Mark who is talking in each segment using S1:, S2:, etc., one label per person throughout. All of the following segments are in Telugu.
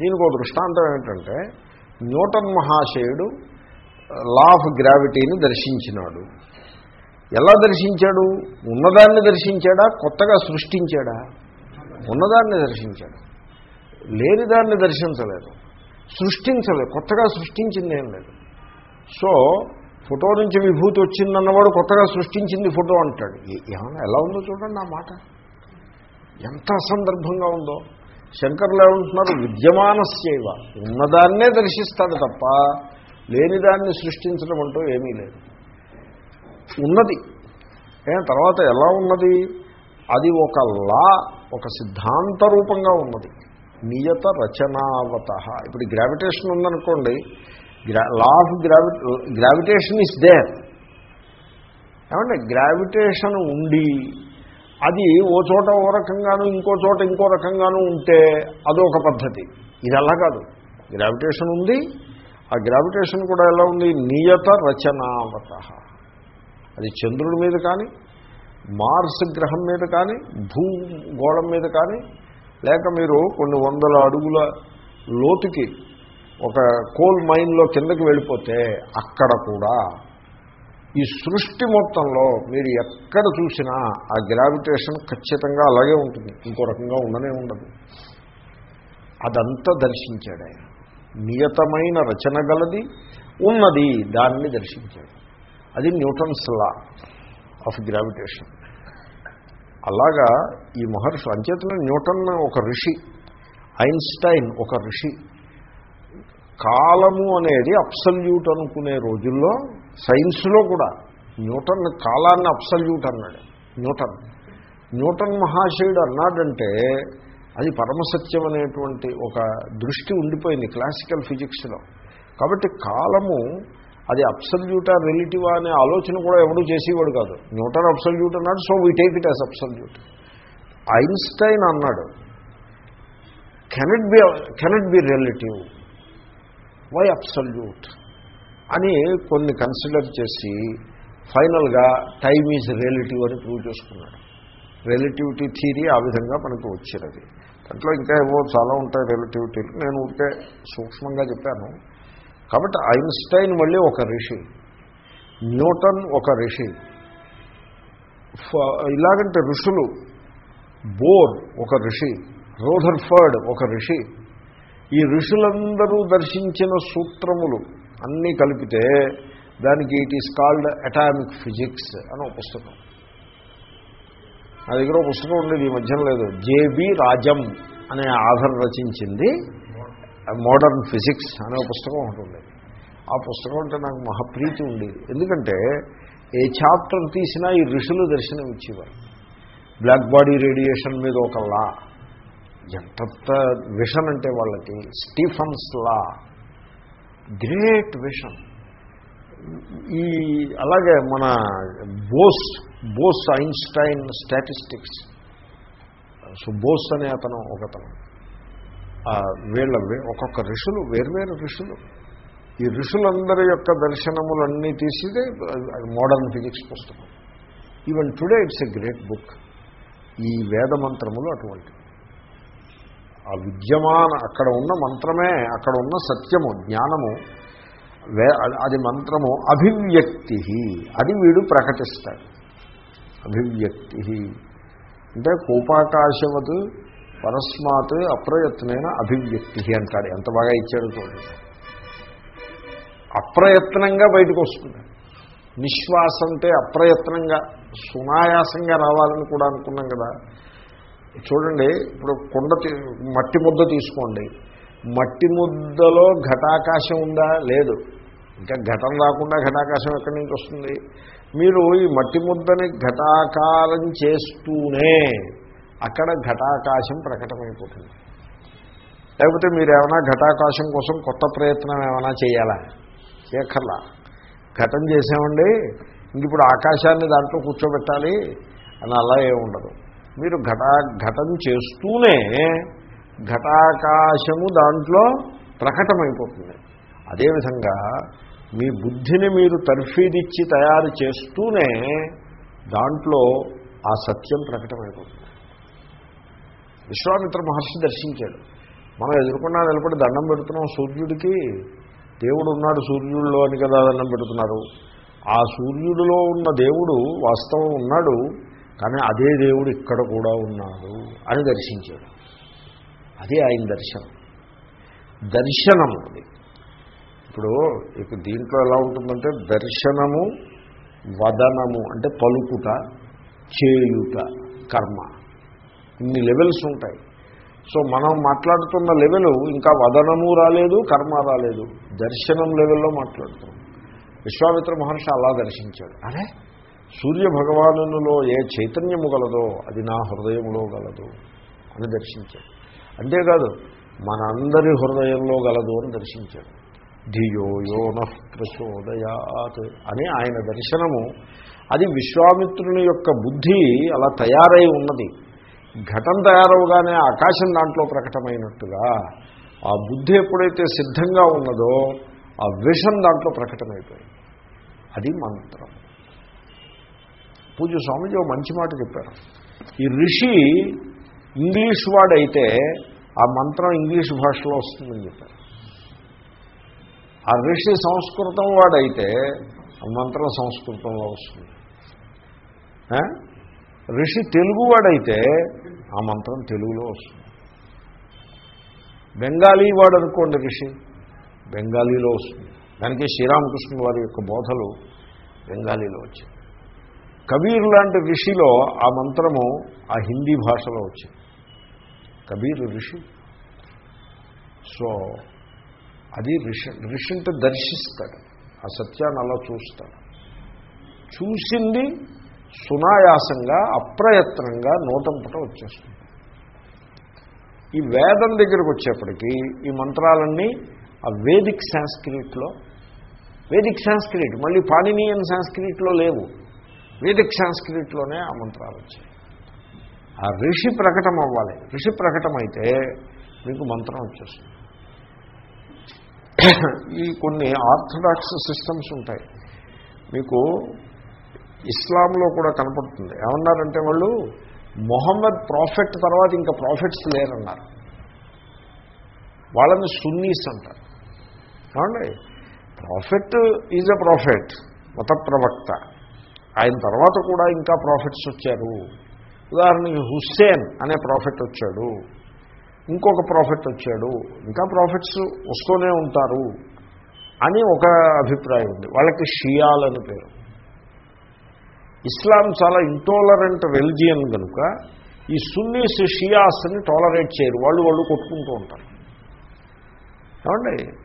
S1: దీనికి ఒక దృష్టాంతం ఏంటంటే న్యూటన్ మహాశయుడు లా ఆఫ్ గ్రావిటీని దర్శించినాడు. ఎలా దర్శించాడు? ఉన్నదాన్ని దర్శించాడా? కొత్తగా సృష్టించాడా? ఉన్నదాన్ని దర్శించాడు. లేనిదాన్ని దర్శించలేదు. సృష్టించలేదు. కొత్తగా సృష్టించింది ఏం లేదు. సో ఫోటో నుంచి విభూతి వచ్చిందన్నవాడు కొత్తగా సృష్టించింది ఫోటో అంటాడు. ఏమన్నా ఎలా ఉందో చూడండి ఆ మాట. ఎంత అసందర్భంగా ఉందో. శంకర్లు ఏమంటున్నారు? విద్యమానస్యవ. ఉన్నదాన్నే దర్శిస్తాడు తప్ప లేనిదాన్ని సృష్టించడం అంటూ ఏమీ లేదు. ఉన్నది. తర్వాత ఎలా ఉన్నది? అది ఒక లా ఒక సిద్ధాంత రూపంగా ఉన్నది. నియత రచనావత. ఇప్పుడు గ్రావిటేషన్ ఉందనుకోండి గ్రా law of గ్రావి gravitation is there. ఏమంటే గ్రావిటేషన్ ఉండి అది ఓ చోట ఓ రకంగాను ఇంకో చోట ఇంకో రకంగాను ఉంటే అదొక పద్ధతి. ఇది అలా కాదు. గ్రావిటేషన్ ఉంది. ఆ గ్రావిటేషన్ కూడా ఎలా ఉంది? నియత రచనావత. అది చంద్రుడి మీద కానీ మార్స్ గ్రహం మీద కానీ భూగోళం మీద కానీ లేక మీరు కొన్ని వందల అడుగుల లోతుకి ఒక కోల్ మైన్లో కిందకి వెళ్ళిపోతే అక్కడ కూడా ఈ సృష్టి మొత్తంలో మీరు ఎక్కడ చూసినా ఆ గ్రావిటేషన్ ఖచ్చితంగా అలాగే ఉంటుంది. ఇంకో రకంగా ఉండనే ఉండదు. అదంతా దర్శించాడు ఆయన. నియతమైన రచన గలది ఉన్నది దాన్ని దర్శించాడు. అది న్యూటన్స్ లా ఆఫ్ గ్రావిటేషన్. అలాగా ఈ మహర్షి అంచేతనే న్యూటన్ ఒక ఋషి ఐన్స్టైన్ ఒక ఋషి. కాలము అనేది అప్సల్యూట్ అనుకునే రోజుల్లో సైన్స్లో కూడా న్యూటన్ కాలాన్ని అప్సల్యూట్ అన్నాడు. న్యూటన్. న్యూటన్ మహాశయుడు అన్నాడంటే అది పరమసత్యం అనేటువంటి ఒక దృష్టి ఉండిపోయింది క్లాసికల్ ఫిజిక్స్లో. కాబట్టి కాలము అది అప్సల్యూటా రిలేటివా అనే ఆలోచన కూడా ఎవడూ చేసేవాడు కాదు. న్యూటన్ అప్సల్యూట్ అన్నాడు so we take it as absolute Einstein అన్నాడు cannot be cannot be relative? Why absolute అని కొన్ని కన్సిడర్ చేసి ఫైనల్గా టైమ్ ఈజ్ రిలేటివ్ అని ప్రూవ్ చేసుకున్నాడు. రిలేటివిటీ థీరీ ఆ విధంగా మనకు వచ్చినది. దాంట్లో ఇంకా ఏవో చాలా ఉంటాయి రిలేటివిటీలు నేను ఉంటే సూక్ష్మంగా చెప్పాను. కాబట్టి ఐన్స్టైన్ మళ్ళీ ఒక ఋషి న్యూటన్ ఒక ఋషి ఫ- ఇలాగంటే ఋషులు. బోర్ ఒక ఋషి రోధర్ఫర్డ్ ఒక ఋషి ఈ ఋషులందరూ దర్శించిన సూత్రములు అన్నీ కలిపితే దానికి it is called atomic physics అని ఒక పుస్తకం. నా దగ్గర పుస్తకం ఉండేది ఈ మధ్యన లేదు. జేబి రాజం అనే ఆధర్ రచించింది. మోడర్న్ ఫిజిక్స్ అనే పుస్తకం ఒకటి ఆ పుస్తకం అంటే నాకు మహాప్రీతి ఉండేది. ఎందుకంటే ఏ చాప్టర్ తీసినా ఈ ఋషులు దర్శనం ఇచ్చేవారు. బ్లాక్ బాడీ రేడియేషన్ మీద ఒక లా. ఎంత విషన్ అంటే వాళ్ళకి? Stephen's law great vision. ఈ అలాగే మన Bose Bose Einstein statistics. So Bose అనే అతను ఒకతను. ఆ వీళ్ళ వే- ఒక్కొక్క ఋషులు వేర్వేరు ఋషులు. ఈ ఋషులందరి యొక్క దర్శనములన్నీ తీసిదే మోడర్న్ ఫిజిక్స్ పుస్తకం. Even today it's a great book. ఈ వేద మంత్రములు అటువంటివి. ఆ విద్యమాన అక్కడ ఉన్న మంత్రమే అక్కడ ఉన్న సత్యము జ్ఞానము వే అది మంత్రము అభివ్యక్తి అది వీడు ప్రకటిస్తాడు. అభివ్యక్తి అంటే కోపాకాశవత్ పరస్మాత్ అప్రయత్నైన అభివ్యక్తి అంటాడు. ఎంత బాగా ఇచ్చాడు చూడండి. అప్రయత్నంగా బయటకు వస్తుంది. నిశ్వాస అంటే అప్రయత్నంగా సునాయాసంగా రావాలని కూడా అనుకున్నాం కదా. చూడండి ఇప్పుడు కుండ తీ- మట్టి ముద్ద తీసుకోండి. మట్టి ముద్దలో ఘటాకాశం ఉందా? లేదు. ఇంకా ఘటం రాకుండా ఘటాకాశం ఎక్కడి నుంచి వస్తుంది? మీరు ఈ మట్టి ముద్దని ఘటాకారం చేస్తూనే అక్కడ ఘటాకాశం ప్రకటమైపోతుంది. లేకపోతే మీరు ఏమైనా ఘటాకాశం కోసం కొత్త ప్రయత్నం ఏమైనా చేయాలా? చేయక్కర్లా. ఘటం చేసామండి ఇంక ఇప్పుడు ఆకాశాన్ని దాంట్లో కూర్చోబెట్టాలి అని అలా ఏమి ఉండదు మీరు ఘటా ఘటం చేస్తూనే ఘటాకాశము దాంట్లో ప్రకటమైపోతుంది. అదేవిధంగా మీ బుద్ధిని మీరు తర్ఫీదిచ్చి తయారు చేస్తూనే దాంట్లో ఆ సత్యం ప్రకటమైపోతుంది. విశ్వామిత్ర మహర్షి దర్శించాడు. మనం ఎదుర్కొన్నా నిలబడి దండం పెడుతున్నాం సూర్యుడికి దేవుడు ఉన్నాడు సూర్యుడిలో అని కదా దండం పెడుతున్నారు. ఆ సూర్యుడిలో ఉన్న దేవుడు వాస్తవం ఉన్నాడు. కానీ అదే దేవుడు ఇక్కడ కూడా ఉన్నాడు అని దర్శించాడు. అదే ఆయన దర్శనం. దర్శనము అది. ఇప్పుడు ఇక దీంట్లో ఎలా ఉంటుందంటే దర్శనము వదనము అంటే పలుకుట చేయుట కర్మ. ఇన్ని లెవెల్స్ ఉంటాయి. సో మనం మాట్లాడుతున్న లెవెల్ ఇంకా వదనము రాలేదు కర్మ రాలేదు. దర్శనం లెవెల్లో మాట్లాడుతున్నాం. విశ్వామిత్ర మహర్షి అలా దర్శించాడు. అరే సూర్యభగవానులో ఏ చైతన్యము గలదో అది నా హృదయంలో గలదు అని దర్శించాడు. అంతేకాదు మనందరి హృదయంలో గలదు అని దర్శించాడు. ధియోయోన ప్రచోదయాత్ అని ఆయన దర్శనము అది విశ్వామిత్రుని యొక్క బుద్ధి అలా తయారై ఉన్నది. ఘటం తయారవగానే ఆకాశం దాంట్లో ప్రకటమైనట్టుగా ఆ బుద్ధి ఎప్పుడైతే సిద్ధంగా ఉన్నదో ఆ విషం దాంట్లో ప్రకటమైపోయింది. అది మంత్రం. పూజ స్వామిజీ ఒక మంచి మాట చెప్పారు. ఈ ఋషి ఇంగ్లీష్ వాడైతే ఆ మంత్రం ఇంగ్లీష్ భాషలో వస్తుందని చెప్పారు. ఆ ఋషి సంస్కృతం వాడైతే ఆ మంత్రం సంస్కృతంలో వస్తుంది. ఋషి తెలుగు వాడైతే ఆ మంత్రం తెలుగులో వస్తుంది. బెంగాలీ వాడు అనుకోండి ఋషి బెంగాలీలో వస్తుంది. దానికి శ్రీరామకృష్ణ వారి యొక్క బోధలు బెంగాలీలో వచ్చాయి. కబీర్ లాంటి ఋషిలో ఆ మంత్రము ఆ హిందీ భాషలో వచ్చింది. కబీర్ ఋషి. సో అది ఋషి ఋషి అంటే దర్శిస్తాడు. ఆ సత్యాన్ని అలా చూస్తాడు. చూసింది సునాయాసంగా అప్రయత్నంగా నూతంపట వచ్చేస్తుంది. ఈ వేదం దగ్గరకు వచ్చేప్పటికీ ఈ మంత్రాలన్నీ ఆ వేదిక్ సాంస్క్రిట్లో వేదిక్ సాంస్క్రిట్ మళ్ళీ పాణినీయన్ సాంస్క్రిట్లో లేవు. వేదిక్ సాంస్క్రిట్లోనే ఆ మంత్రాలు వచ్చాయి. ఆ ఋషి ప్రకటన అవ్వాలి. ఋషి ప్రకటన అయితే మీకు మంత్రం వచ్చేస్తుంది. ఈ కొన్ని ఆర్థడాక్స్ సిస్టమ్స్ ఉంటాయి. మీకు ఇస్లాంలో కూడా కనపడుతుంది. ఏమన్నారంటే వాళ్ళు మొహమ్మద్ ప్రాఫెట్ తర్వాత ఇంకా ప్రాఫిట్స్ లేరన్నారు. వాళ్ళని సున్నీస్ అంటారు. ఏమండి? ప్రాఫిట్ ఈజ్ అ ప్రాఫిట్ మత ప్రవక్త. ఆయన తర్వాత కూడా ఇంకా ప్రాఫిట్స్ వచ్చారు. ఉదాహరణకి హుస్సేన్ అనే ప్రాఫిట్ వచ్చాడు. ఇంకొక ప్రాఫిట్ వచ్చాడు. ఇంకా ప్రాఫిట్స్ వస్తూనే ఉంటారు అని ఒక అభిప్రాయం ఉంది. వాళ్ళకి షియాల్ అని పేరు. ఇస్లాం చాలా ఇంటాలరెంట్ రెలిజియన్ కనుక ఈ సున్నీస్ షియాస్ని టాలరేట్ చేయరు. వాళ్ళు వాళ్ళు కొట్టుకుంటూ ఉంటారు. ఏమండి?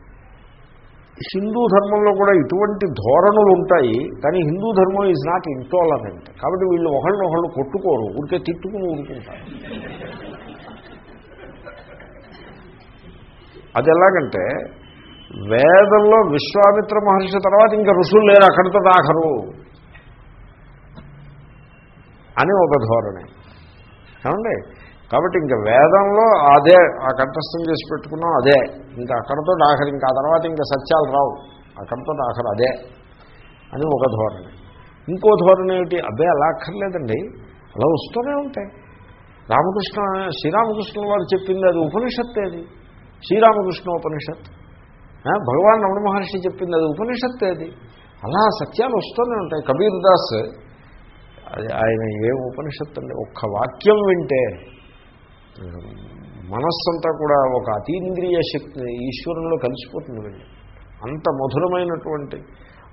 S1: హిందూ ధర్మంలో కూడా ఇటువంటి ధోరణులు ఉంటాయి కానీ హిందూ ధర్మం ఈజ్ నాట్ ఇంటాలరెంట్ కాబట్టి వీళ్ళు ఒకళ్ళు ఒకళ్ళు కొట్టుకోరు ఊరికే తిట్టుకుని ఊరుకుంటారు. అది ఎలాగంటే వేదంలో విశ్వామిత్ర మహర్షి తర్వాత ఇంకా ఋషులు లేరు అక్కడితో దాఖరు. అని ఒక ధోరణి. ఏమండి? కాబట్టి ఇంకా వేదంలో అదే ఆ కంఠస్థం చేసి పెట్టుకున్నాం అదే. ఇంకా అక్కడతో ఆఖరి ఇంకా ఆ తర్వాత ఇంకా సత్యాలు రావు. అక్కడతో ఆఖరు అదే అని ఒక ధోరణి. ఇంకో ధోరణి ఏమిటి? అదే అలా అక్కర్లేదండి. అలా వస్తూనే ఉంటాయి. రామకృష్ణ శ్రీరామకృష్ణ వారు చెప్పింది అది ఉపనిషత్తే అది. శ్రీరామకృష్ణ ఉపనిషత్ భగవాన్ రమణ మహర్షి చెప్పింది అది ఉపనిషత్తే అది. అలా సత్యాలు వస్తూనే ఉంటాయి. కబీర్ దాస్ ఆయన ఏ ఉపనిషత్తు అండి? ఒక్క వాక్యం వింటే మనస్సంతా కూడా ఒక అతీంద్రియ శక్తి ఈశ్వరంలో కలిసిపోతుంది వెళ్ళి. అంత మధురమైనటువంటి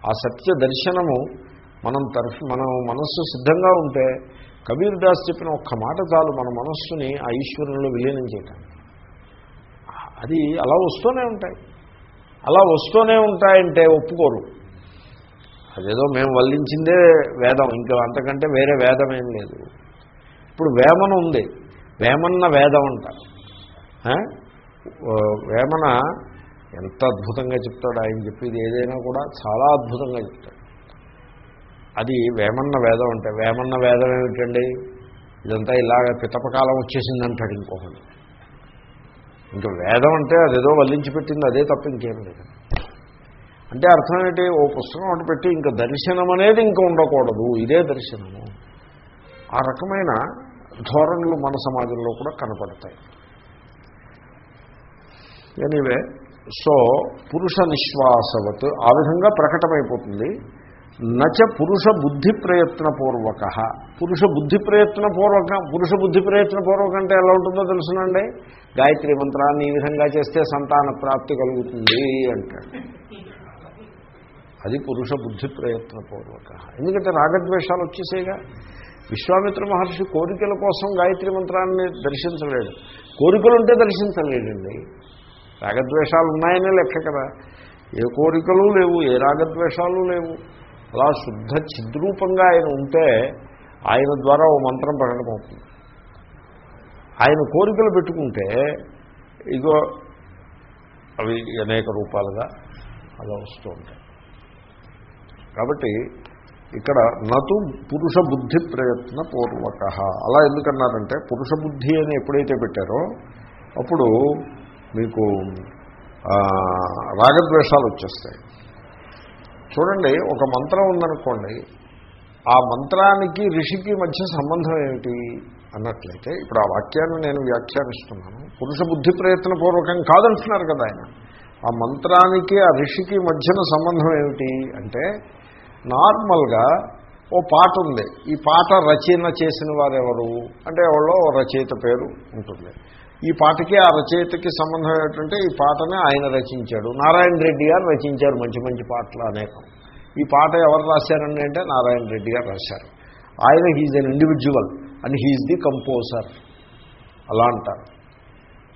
S1: ఆ సత్య దర్శనము మనం తరఫు మనం మనస్సు సిద్ధంగా ఉంటే కబీర్ దాస్ చెప్పిన ఒక్క మాట చాలు మన మనస్సుని ఆ ఈశ్వరంలో విలీనం చేయటానికి. అది అలా వస్తూనే ఉంటాయి. అలా వస్తూనే ఉంటాయంటే ఒప్పుకోరు. అదేదో మేము వల్లించిందే వేదం ఇంకా అంతకంటే వేరే వేదం ఏం లేదు. ఇప్పుడు వేమన ఉంది. వేమన్న వేదం అంటారు. వేమన ఎంత అద్భుతంగా చెప్తాడు ఆయన చెప్పేది ఏదైనా కూడా చాలా అద్భుతంగా చెప్తాడు. అది వేమన్న వేదం అంటే వేమన్న వేదం ఏమిటండి? ఇదంతా ఇలాగ పితపకాలం వచ్చేసింది అంటాడు ఇంకొకటి ఇంకా వేదం అంటే అదేదో వల్లించి పెట్టింది అదే తప్ప ఇంకేం లేదు. అంటే అర్థం ఏంటి? ఓ పుస్తకం ఒకటి పెట్టి ఇంకా దర్శనం అనేది ఇంకా ఉండకూడదు ఇదే దర్శనము. ఆ రకమైన ధోరణులు మన సమాజంలో కూడా కనపడతాయి. ఎనీవే సో పురుష నిశ్వాసవత్ ఆ విధంగా ప్రకటమైపోతుంది. నచ పురుష బుద్ధి ప్రయత్నపూర్వక పురుష బుద్ధి ప్రయత్నపూర్వక పురుష బుద్ధి ప్రయత్నపూర్వక అంటే ఎలా ఉంటుందో తెలుసునండి? గాయత్రి మంత్రాన్ని ఈ విధంగా చేస్తే సంతాన ప్రాప్తి కలుగుతుంది అంటాడు. అది పురుష బుద్ధి ప్రయత్నపూర్వక ఎందుకంటే రాగద్వేషాలు వచ్చేసేగా. విశ్వామిత్ర మహర్షి కోరికల కోసం గాయత్రి మంత్రాన్ని దర్శించలేడు కోరికలు ఉంటే దర్శించలేడండి రాగద్వేషాలు ఉన్నాయనే లెక్క కదా. ఏ కోరికలు లేవు ఏ రాగద్వేషాలు లేవు. అలా శుద్ధ చిద్రూపంగా ఆయన ఉంటే ఆయన ద్వారా ఓ మంత్రం ప్రకటమవుతుంది ఆయన కోరికలు పెట్టుకుంటే ఇగో అవి అనేక రూపాలుగా అలా వస్తూ ఉంటాయి. కాబట్టి ఇక్కడ నటు పురుష బుద్ధి ప్రయత్న పూర్వక అలా ఎందుకన్నారంటే పురుష బుద్ధి అని ఎప్పుడైతే పెట్టారో అప్పుడు మీకు రాగద్వేషాలు వచ్చేస్తాయి చూడండి ఒక మంత్రం ఉందనుకోండి ఆ మంత్రానికి ఋషికి మధ్య సంబంధం ఏమిటి? అన్నట్లయితే ఇప్పుడు ఆ వాక్యాన్ని నేను వ్యాఖ్యానిస్తున్నాను. పురుష బుద్ధి ప్రయత్నపూర్వకం కాదంటున్నారు కదా ఆయన. ఆ మంత్రానికి ఆ ఋషికి మధ్యన సంబంధం ఏమిటి? అంటే నార్మల్గా ఓ పాట ఉంది. ఈ పాట రచన చేసిన వారెవరు? అంటే ఎవరో రచయిత పేరు ఉంటుంది. ఈ పాటకి ఆ రచయితకి సంబంధం ఏంటంటే ఈ పాటనే ఆయన రచించాడు. నారాయణ రెడ్డి గారు రచించారు మంచి మంచి పాటలు అనేకం. ఈ పాట ఎవరు రాశారండి అంటే నారాయణ రెడ్డి గారు రాశారు. ఆయన he's an individual and he's the composer. అలా అంటారు.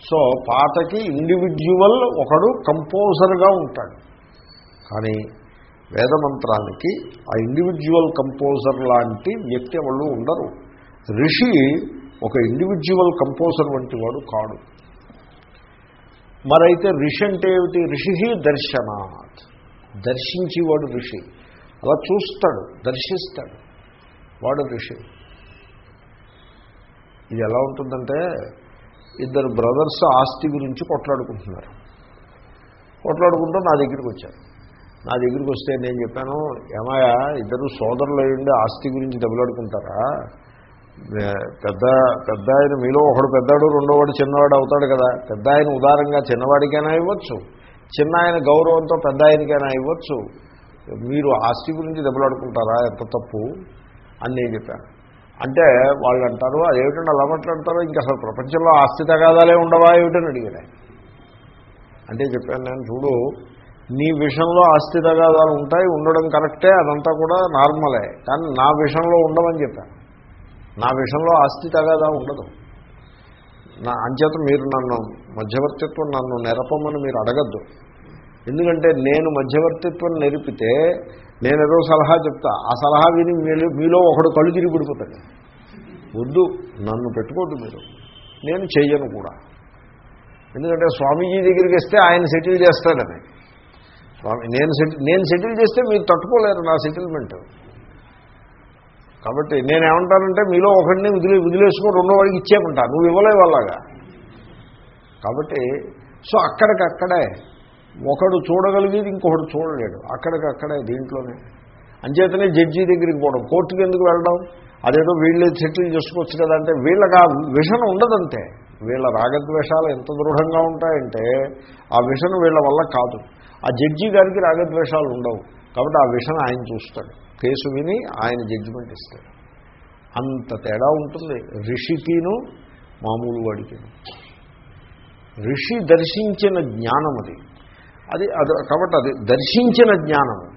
S1: సో పాటకి ఇండివిజువల్ ఒకడు కంపోజర్గా ఉంటాడు. కానీ వేదమంత్రానికి ఆ ఇండివిజువల్ కంపోజర్ లాంటి వ్యక్తి వాళ్ళు ఉండరు. ఋషి ఒక ఇండివిజువల్ కంపోజర్ వంటి వాడు కాడు. మరైతే ఋషి అంటే ఏమిటి? ఋషి దర్శనాత్. దర్శించేవాడు ఋషి. అలా చూస్తాడు దర్శిస్తాడు. వాడు ఋషి. ఇది ఎలా ఉంటుందంటే ఇద్దరు బ్రదర్స్ ఆస్తి గురించి కొట్లాడుకుంటున్నారు. కొట్లాడుకుంటూ నా దగ్గరికి వచ్చారు. నా దగ్గరికి వస్తే నేను చెప్పాను ఏమయ్యా ఇద్దరు సోదరులు అయ్యండి ఆస్తి గురించి దెబ్బలాడుకుంటారా? పెద్ద పెద్ద ఆయన మీలో ఒకడు పెద్దాడు రెండోవాడు చిన్నవాడు అవుతాడు కదా. పెద్ద ఆయన ఉదారంగా చిన్నవాడికైనా ఇవ్వచ్చు. చిన్న ఆయన గౌరవంతో పెద్ద ఆయనకైనా ఇవ్వచ్చు. మీరు ఆస్తి గురించి దెబ్బలాడుకుంటారా? ఎంత తప్పు? అని నేను చెప్పాను. అంటే వాళ్ళు అంటారు అదేమిటంటే అలా మాట్లాడతారో? ఇంకా అసలు ప్రపంచంలో ఆస్తి తగాదాలే ఉండవా? ఏమిటని అడిగాడు అంటే చెప్పాను నేను చూడు నీ విషయంలో ఆస్తి తగాదాలు ఉంటాయి ఉండడం కరెక్టే అదంతా కూడా నార్మలే. కానీ నా విషయంలో ఉండమని చెప్పాను నా విషయంలో ఆస్తి తగాదా ఉండదు. నా అంచేత మీరు నన్ను మధ్యవర్తిత్వం నన్ను నెరపమని మీరు అడగద్దు. ఎందుకంటే నేను మధ్యవర్తిత్వం నెరిపితే నేను ఏదో సలహా చెప్తా. ఆ సలహా విని మీలో ఒకడు కళ్ళు తిరిగి పడిపోతాడు. వద్దు నన్ను పెట్టుకోవద్దు మీరు. నేను చేయను కూడా. ఎందుకంటే స్వామీజీ దగ్గరికి వస్తే ఆయన సెటిల్ చేస్తాడని. స్వామి నేను సెటిల్ నేను సెటిల్ చేస్తే మీరు తట్టుకోలేరు నా సెటిల్మెంట్. కాబట్టి నేనేమంటానంటే మీలో ఒకడిని వదిలే వదిలేసుకుని రెండో వాడికి ఇచ్చేయమంటా. నువ్వు ఇవ్వలేవు అలాగా. కాబట్టి సో అక్కడికక్కడే ఒకడు చూడగలిగేది ఇంకొకడు చూడలేడు. అక్కడికక్కడే దీంట్లోనే. అంచేతనే జడ్జి దగ్గరికి పోవడం. కోర్టుకి ఎందుకు వెళ్ళడం? అదేదో వీళ్ళే సెటిల్ చేసుకోవచ్చు కదా అంటే వీళ్ళకి ఆ విషణ ఉండదంతే. వీళ్ళ రాగద్వేషాలు ఎంత దృఢంగా ఉంటాయంటే ఆ విషణ వీళ్ళ వల్ల కాదు. ఆ జడ్జి గారికి రాగద్వేషాలు ఉండవు. కాబట్టి ఆ విషయం ఆయన చూస్తాడు. కేసు విని ఆయన జడ్జిమెంట్ ఇస్తాడు. అంత తేడా ఉంటుంది. ఋషికిను మామూలు వాడికి ఋషి దర్శించిన జ్ఞానం అది. అది అది కాబట్టి అది దర్శించిన జ్ఞానము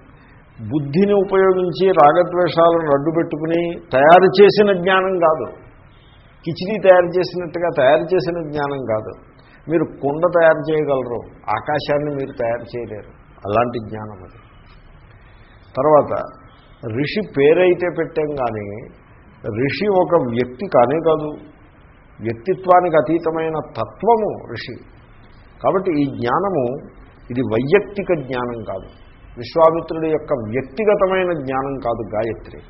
S1: బుద్ధిని ఉపయోగించి రాగద్వేషాలను అడ్డు పెట్టుకుని తయారు చేసిన జ్ఞానం కాదు. కిచిడి తయారు చేసినట్టుగా తయారు చేసిన జ్ఞానం కాదు. మీరు కుండ తయారు చేయగలరు. ఆకాశాన్ని మీరు తయారు చేయలేరు. అలాంటి జ్ఞానం అది. తర్వాత ఋషి పేరైతే పెట్టాం కానీ ఋషి ఒక వ్యక్తి కానే కాదు. వ్యక్తిత్వానికి అతీతమైన తత్వము ఋషి. కాబట్టి ఈ జ్ఞానము ఇది వైయక్తిక జ్ఞానం కాదు. విశ్వామిత్రుడి యొక్క వ్యక్తిగతమైన జ్ఞానం కాదు Gayatri.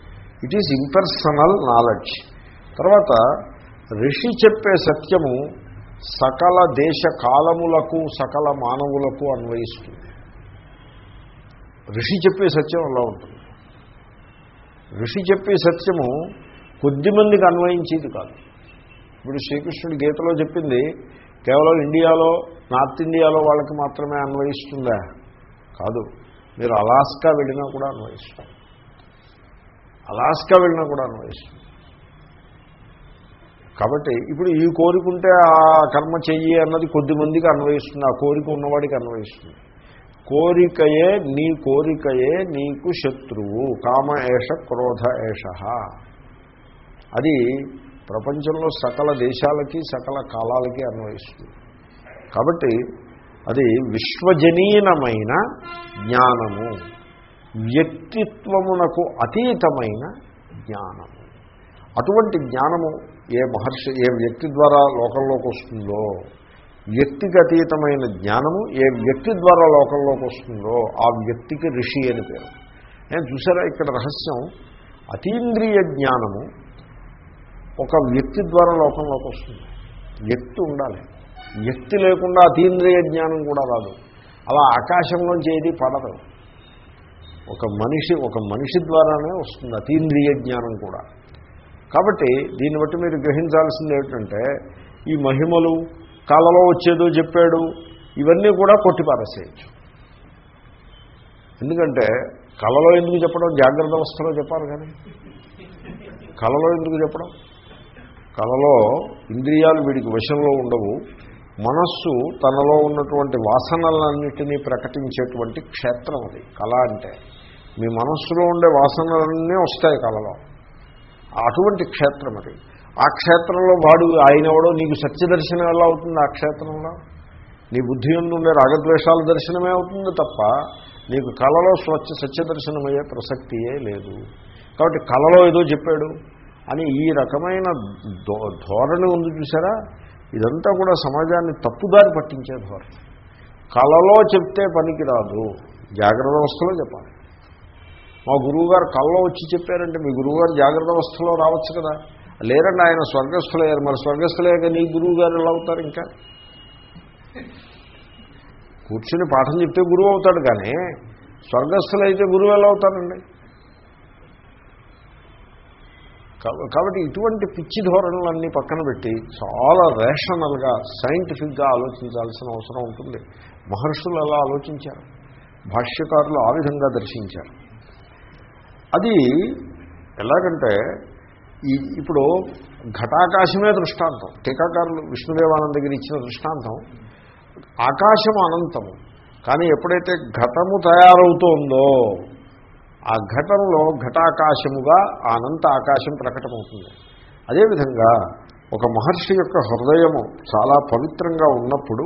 S1: It is impersonal knowledge తర్వాత ఋషి చెప్పే సత్యము సకల దేశ కాలములకు సకల మానవులకు అన్వయిస్తుంది. ఋషి చెప్పే సత్యం అలా ఉంటుంది. ఋషి చెప్పే సత్యము కొద్దిమందికి అన్వయించేది కాదు. ఇప్పుడు శ్రీకృష్ణుడి గీతలో చెప్పింది కేవలం ఇండియాలో నార్త్ ఇండియాలో వాళ్ళకి మాత్రమే అన్వయిస్తుందా? కాదు. మీరు అలాస్కా వెళ్ళినా కూడా అన్వయిస్తుంది అలాస్కా వెళ్ళినా కూడా అన్వయిస్తుంది కాబట్టి ఇప్పుడు ఈ కోరిక ఉంటే ఆ కర్మ చెయ్యి అన్నది కొద్ది మందికి అన్వయిస్తుంది ఆ కోరిక ఉన్నవాడికి అన్వయిస్తుంది. కోరికయే నీ కోరికయే నీకు శత్రువు కామ ఏష క్రోధ ఏష. అది ప్రపంచంలో సకల దేశాలకి సకల కాలాలకి అన్వయిస్తుంది. కాబట్టి అది విశ్వజనీనమైన జ్ఞానము వ్యక్తిత్వమునకు అతీతమైన జ్ఞానము. అటువంటి జ్ఞానము ఏ మహర్షి ఏ వ్యక్తి ద్వారా లోకంలోకి వస్తుందో వ్యక్తికి అతీతమైన జ్ఞానము ఏ వ్యక్తి ద్వారా లోకంలోకి వస్తుందో ఆ వ్యక్తికి ఋషి అని పేరు. నేను చూసారా ఇక్కడ రహస్యం? అతీంద్రియ జ్ఞానము ఒక వ్యక్తి ద్వారా లోకంలోకి వస్తుంది. వ్యక్తి ఉండాలి. వ్యక్తి లేకుండా అతీంద్రియ జ్ఞానం కూడా రాదు. అలా ఆకాశంలోంచి ఏది పడదు. ఒక మనిషి ఒక మనిషి ద్వారానే వస్తుంది అతీంద్రియ జ్ఞానం కూడా. కాబట్టి దీన్ని బట్టి మీరు గ్రహించాల్సింది ఏమిటంటే ఈ మహిమలు కళలో వచ్చేదో చెప్పాడు ఇవన్నీ కూడా కొట్టిపారేసేయచ్చు. ఎందుకంటే కళలో ఎందుకు చెప్పడం? జాగ్రత్త అవస్థలో చెప్పాలి కానీ కళలో ఎందుకు చెప్పడం? కళలో ఇంద్రియాలు వీడికి వశంలో ఉండవు. మనస్సు తనలో ఉన్నటువంటి వాసనలన్నిటినీ ప్రకటించేటువంటి క్షేత్రం అది కళ అంటే. మీ మనస్సులో ఉండే వాసనలన్నీ వస్తాయి కళలో అటువంటి క్షేత్రం అది. ఆ క్షేత్రంలో వాడు ఆయన ఎవడో నీకు సత్యదర్శనం ఎలా అవుతుంది ఆ క్షేత్రంలో? నీ బుద్ధి ఉండే రాగద్వేషాల దర్శనమే అవుతుంది తప్ప నీకు కళలో స్వచ్ఛ సత్యదర్శనమయ్యే ప్రసక్తియే లేదు. కాబట్టి కళలో ఏదో చెప్పాడు అని ఈ రకమైన ధోరణి ఉంది చూసారా? ఇదంతా కూడా సమాజాన్ని తప్పుదారి పట్టించే ధోరణి. కళలో చెప్తే పనికి రాదు జాగ్రత్త అవస్థలో చెప్పాలి. మా గురువుగారు కళ్ళలో వచ్చి చెప్పారంటే మీ గురువుగారు జాగ్రత్త అవస్థలో రావచ్చు కదా. లేరండి ఆయన స్వర్గస్థులయ్యారు. మరి స్వర్గస్థులయ్యాక నీ గురువు గారు ఎలా అవుతారు ఇంకా? కూర్చుని పాఠం చెప్తే గురువు అవుతాడు కానీ స్వర్గస్థులైతే గురువు ఎలా అవుతారండి? కాబట్టి ఇటువంటి పిచ్చి ధోరణులన్నీ పక్కన పెట్టి చాలా రేషనల్గా సైంటిఫిక్గా ఆలోచించాల్సిన అవసరం ఉంటుంది. మహర్షులు అలా ఆలోచించారు. భాష్యకారులు ఆ విధంగా దర్శించారు. అది ఎలాగంటే ఈ ఇప్పుడు ఘటాకాశమే దృష్టాంతం. టీకాకారులు విష్ణుదేవానంద ఇచ్చిన దృష్టాంతం. ఆకాశం అనంతము. కానీ ఎప్పుడైతే ఘటము తయారవుతోందో ఆ ఘటంలో ఘటాకాశముగా అనంత ఆకాశం ప్రకటమవుతుంది. అదేవిధంగా ఒక మహర్షి యొక్క హృదయము చాలా పవిత్రంగా ఉన్నప్పుడు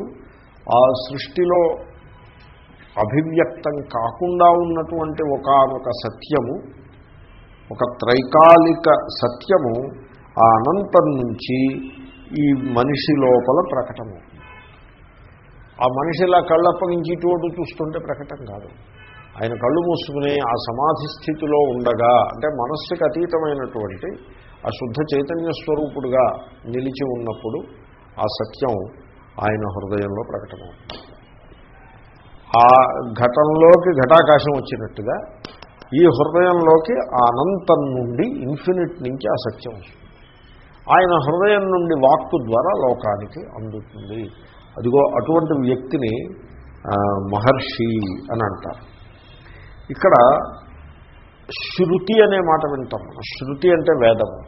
S1: ఆ సృష్టిలో అభివ్యక్తం కాకుండా ఉన్నటువంటి ఒకనొక సత్యము ఒక త్రైకాలిక సత్యము ఆ అనంతం నుంచి ఈ మనిషి లోపల ప్రకటమవుతుంది. ఆ మనిషిలా కళ్ళప్పగించి ఇటువంటి చూస్తుంటే ప్రకటన కాదు. ఆయన కళ్ళు మూసుకుని ఆ సమాధి స్థితిలో ఉండగా అంటే మనస్సుకి అతీతమైనటువంటి ఆ శుద్ధ చైతన్య స్వరూపుడుగా నిలిచి ఉన్నప్పుడు ఆ సత్యం ఆయన హృదయంలో ప్రకటమవుతుంది ఆ ఘటంలోకి ఘటాకాశం వచ్చినట్టుగా ఈ హృదయంలోకి ఆ అనంతం నుండి ఇన్ఫినిట్ నుంచి ఆ సత్యం వస్తుంది ఆయన హృదయం నుండి వాక్కు ద్వారా లోకానికి అందుతుంది. అదిగో అటువంటి వ్యక్తిని మహర్షి అని అంటారు. ఇక్కడ శృతి అనే మాట వింటాం శృతి అంటే వేదము